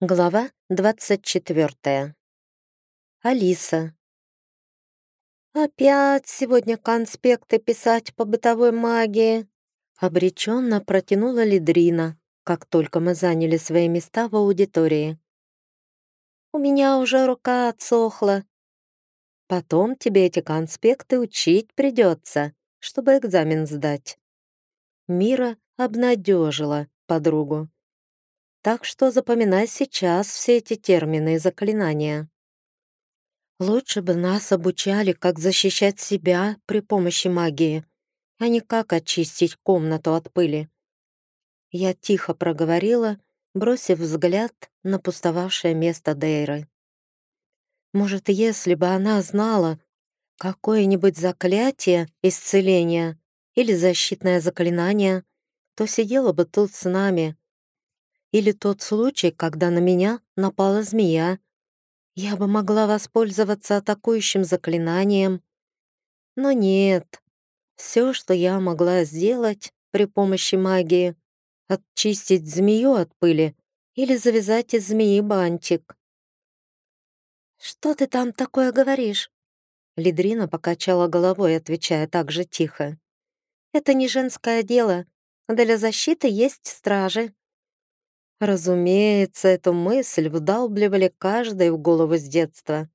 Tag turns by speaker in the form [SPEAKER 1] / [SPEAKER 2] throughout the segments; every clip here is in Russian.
[SPEAKER 1] Глава 24. Алиса. «Опять сегодня конспекты писать по бытовой магии?» Обреченно протянула Лидрина, как только мы заняли свои места в аудитории. «У меня уже рука отсохла. Потом тебе эти конспекты учить придется, чтобы экзамен сдать». Мира обнадежила подругу. Так что запоминай сейчас все эти термины и заклинания. Лучше бы нас обучали, как защищать себя при помощи магии, а не как очистить комнату от пыли. Я тихо проговорила, бросив взгляд на пустовавшее место Дейры. Может, если бы она знала какое-нибудь заклятие исцеления или защитное заклинание, то сидела бы тут с нами, или тот случай, когда на меня напала змея. Я бы могла воспользоваться атакующим заклинанием. Но нет. Все, что я могла сделать при помощи магии, отчистить змею от пыли или завязать из змеи бантик. «Что ты там такое говоришь?» Лидрина покачала головой, отвечая так же тихо. «Это не женское дело. Для защиты есть стражи. Разумеется, эту мысль вдалбливали каждой в голову с детства.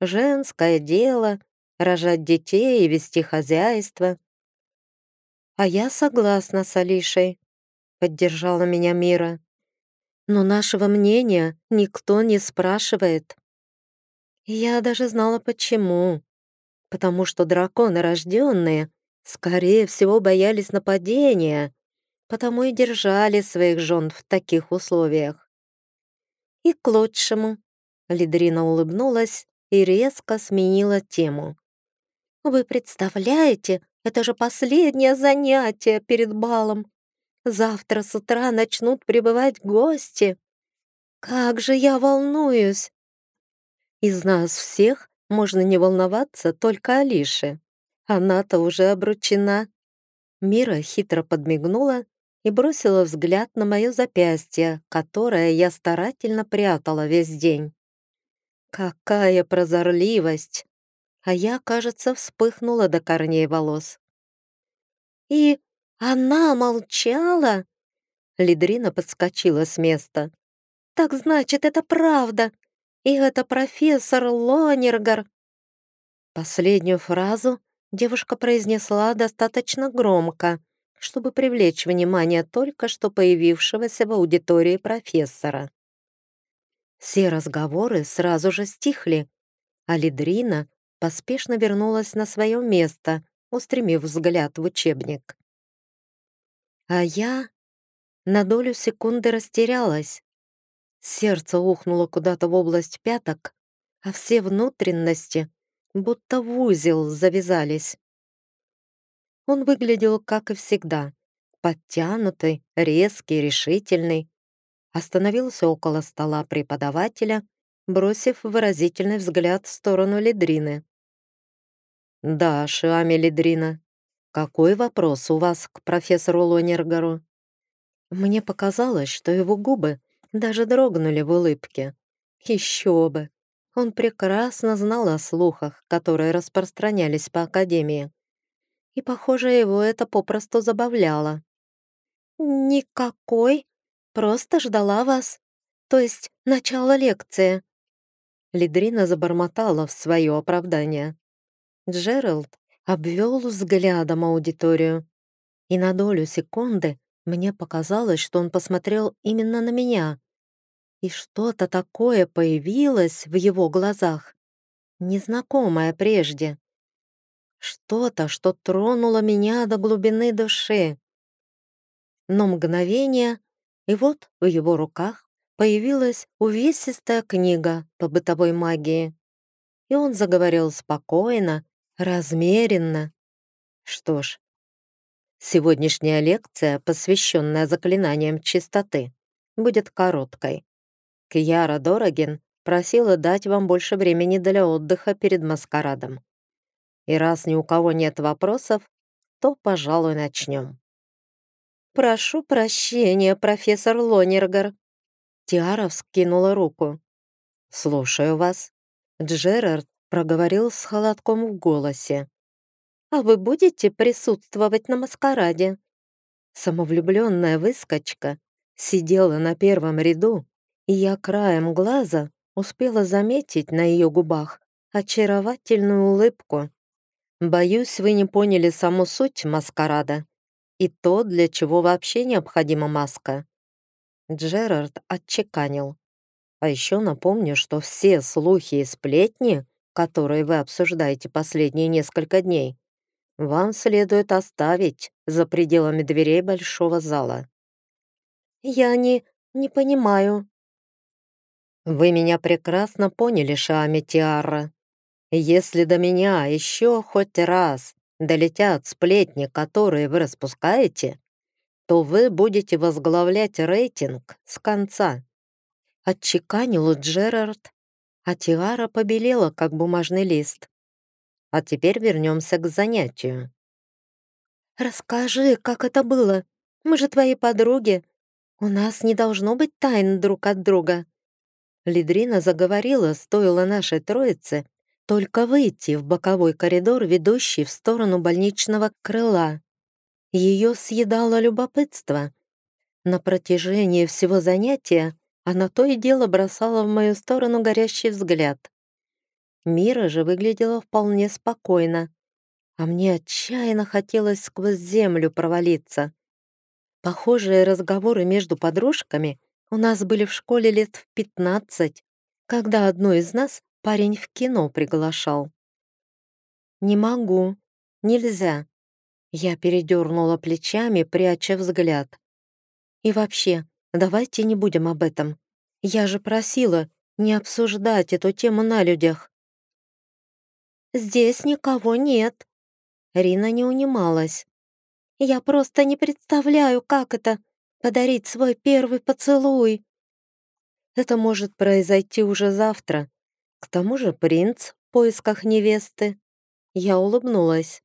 [SPEAKER 1] Женское дело — рожать детей и вести хозяйство. «А я согласна с Алишей», — поддержала меня Мира. «Но нашего мнения никто не спрашивает». Я даже знала почему. Потому что драконы рожденные, скорее всего, боялись нападения, потому и держали своих жен в таких условиях. И к лучшему. Лидрина улыбнулась и резко сменила тему. «Вы представляете, это же последнее занятие перед балом. Завтра с утра начнут прибывать гости. Как же я волнуюсь!» Из нас всех можно не волноваться только Алише. Она-то уже обручена. Мира хитро подмигнула и бросила взгляд на мое запястье, которое я старательно прятала весь день. Какая прозорливость! А я, кажется, вспыхнула до корней волос. «И она молчала?» Лидрина подскочила с места. «Так значит, это правда. И это профессор Лонергар». Последнюю фразу девушка произнесла достаточно громко, чтобы привлечь внимание только что появившегося в аудитории профессора. Все разговоры сразу же стихли, а Лидрина поспешно вернулась на свое место, устремив взгляд в учебник. А я на долю секунды растерялась. Сердце ухнуло куда-то в область пяток, а все внутренности будто в узел завязались. Он выглядел, как и всегда, подтянутый, резкий, решительный. Остановился около стола преподавателя, бросив выразительный взгляд в сторону Лидрины. «Да, Шиами Лидрина, какой вопрос у вас к профессору Лонергару?» Мне показалось, что его губы даже дрогнули в улыбке. Еще бы! Он прекрасно знал о слухах, которые распространялись по Академии и, похоже, его это попросту забавляло. «Никакой, просто ждала вас. То есть начало лекции». Лидрина забормотала в свое оправдание. Джеральд обвел взглядом аудиторию, и на долю секунды мне показалось, что он посмотрел именно на меня, и что-то такое появилось в его глазах, незнакомое прежде. Что-то, что тронуло меня до глубины души. Но мгновение, и вот в его руках появилась увесистая книга по бытовой магии. И он заговорил спокойно, размеренно. Что ж, сегодняшняя лекция, посвященная заклинаниям чистоты, будет короткой. Кьяра Дорогин просила дать вам больше времени для отдыха перед маскарадом. И раз ни у кого нет вопросов, то, пожалуй, начнем. «Прошу прощения, профессор Лонергар». Тиара вскинула руку. «Слушаю вас». Джерард проговорил с холодком в голосе. «А вы будете присутствовать на маскараде?» Самовлюбленная выскочка сидела на первом ряду, и я краем глаза успела заметить на ее губах очаровательную улыбку. Боюсь, вы не поняли саму суть маскарада и то, для чего вообще необходима маска. Джерард отчеканил. А еще напомню, что все слухи и сплетни, которые вы обсуждаете последние несколько дней, вам следует оставить за пределами дверей большого зала. Я не... не понимаю. Вы меня прекрасно поняли, Шами Тиара. Если до меня еще хоть раз долетят сплетни, которые вы распускаете, то вы будете возглавлять рейтинг с конца. Отчеканил Джерард, а Тиара побелела, как бумажный лист. А теперь вернемся к занятию. «Расскажи, как это было? Мы же твои подруги. У нас не должно быть тайн друг от друга». Лидрина заговорила, стоило нашей троице только выйти в боковой коридор, ведущий в сторону больничного крыла. Ее съедало любопытство. На протяжении всего занятия она то и дело бросала в мою сторону горящий взгляд. Мира же выглядела вполне спокойно, а мне отчаянно хотелось сквозь землю провалиться. Похожие разговоры между подружками у нас были в школе лет в пятнадцать, когда одну из нас парень в кино приглашал. «Не могу, нельзя». Я передернула плечами, пряча взгляд. «И вообще, давайте не будем об этом. Я же просила не обсуждать эту тему на людях». «Здесь никого нет». Рина не унималась. «Я просто не представляю, как это — подарить свой первый поцелуй». Это может произойти уже завтра. К тому же принц в поисках невесты. Я улыбнулась.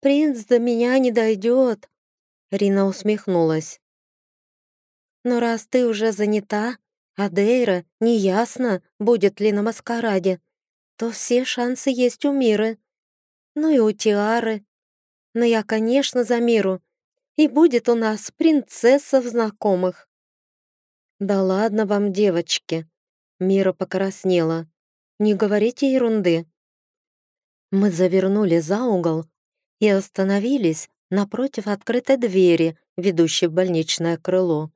[SPEAKER 1] «Принц до меня не дойдет», — Рина усмехнулась. «Но раз ты уже занята, а Дейра неясно, будет ли на маскараде, то все шансы есть у Миры. Ну и у Тиары. Но я, конечно, за Миру. И будет у нас принцесса в знакомых. Да ладно вам, девочки. Мира покраснела. Не говорите ерунды. Мы завернули за угол и остановились напротив открытой двери, ведущей в больничное крыло.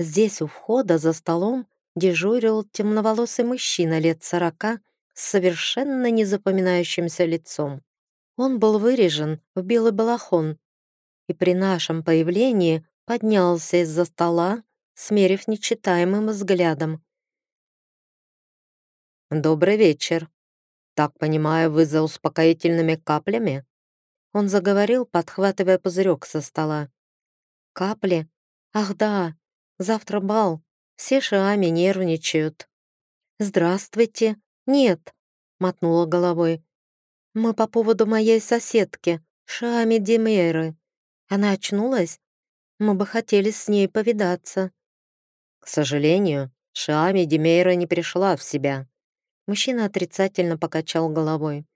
[SPEAKER 1] Здесь у входа за столом дежурил темноволосый мужчина лет сорока с совершенно незапоминающимся лицом. Он был вырежен в белый балахон и при нашем появлении поднялся из-за стола, смерив нечитаемым взглядом. «Добрый вечер. Так понимаю, вы за успокоительными каплями?» Он заговорил, подхватывая пузырек со стола. «Капли? Ах да, завтра бал. Все шиами нервничают». «Здравствуйте. Нет», — мотнула головой. «Мы по поводу моей соседки, Шами Демеры. Она очнулась? Мы бы хотели с ней повидаться». «К сожалению, Шами Демейра не пришла в себя». Мужчина отрицательно покачал головой.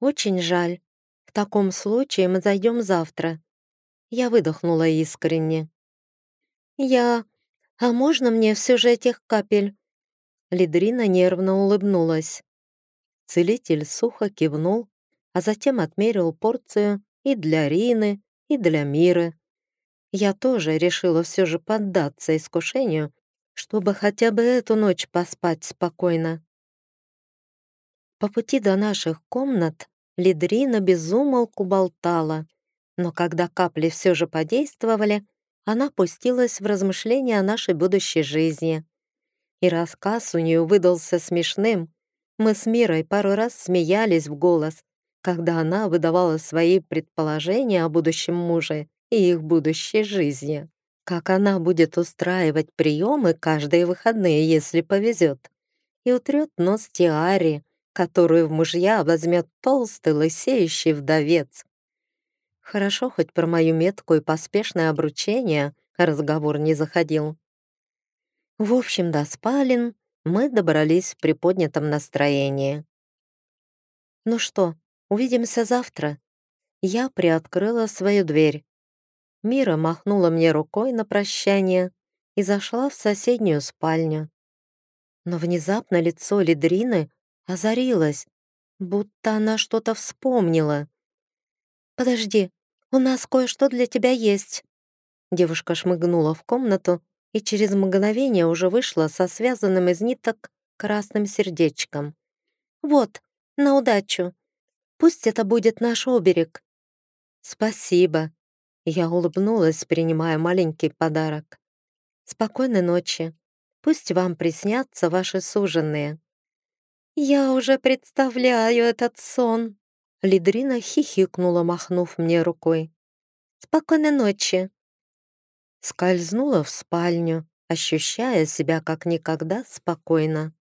[SPEAKER 1] «Очень жаль. В таком случае мы зайдем завтра». Я выдохнула искренне. «Я... А можно мне все же этих капель?» Лидрина нервно улыбнулась. Целитель сухо кивнул, а затем отмерил порцию и для Рины, и для Миры. Я тоже решила все же поддаться искушению, чтобы хотя бы эту ночь поспать спокойно. По пути до наших комнат Лидрина безумолку болтала, но когда капли все же подействовали, она пустилась в размышления о нашей будущей жизни. И рассказ у нее выдался смешным. Мы с Мирой пару раз смеялись в голос, когда она выдавала свои предположения о будущем муже и их будущей жизни. Как она будет устраивать приемы каждые выходные, если повезет. И утрет нос Тиари, которую в мужья возьмет толстый лысеющий вдовец. Хорошо хоть про мою метку и поспешное обручение разговор не заходил. В общем, до спален мы добрались в приподнятом настроении. «Ну что, увидимся завтра?» Я приоткрыла свою дверь. Мира махнула мне рукой на прощание и зашла в соседнюю спальню. Но внезапно лицо Лидрины озарилось, будто она что-то вспомнила. «Подожди, у нас кое-что для тебя есть». Девушка шмыгнула в комнату и через мгновение уже вышла со связанным из ниток красным сердечком. «Вот, на удачу. Пусть это будет наш оберег». «Спасибо». Я улыбнулась, принимая маленький подарок. «Спокойной ночи. Пусть вам приснятся ваши суженные». «Я уже представляю этот сон!» Лидрина хихикнула, махнув мне рукой. «Спокойной ночи!» Скользнула в спальню, ощущая себя как никогда спокойно.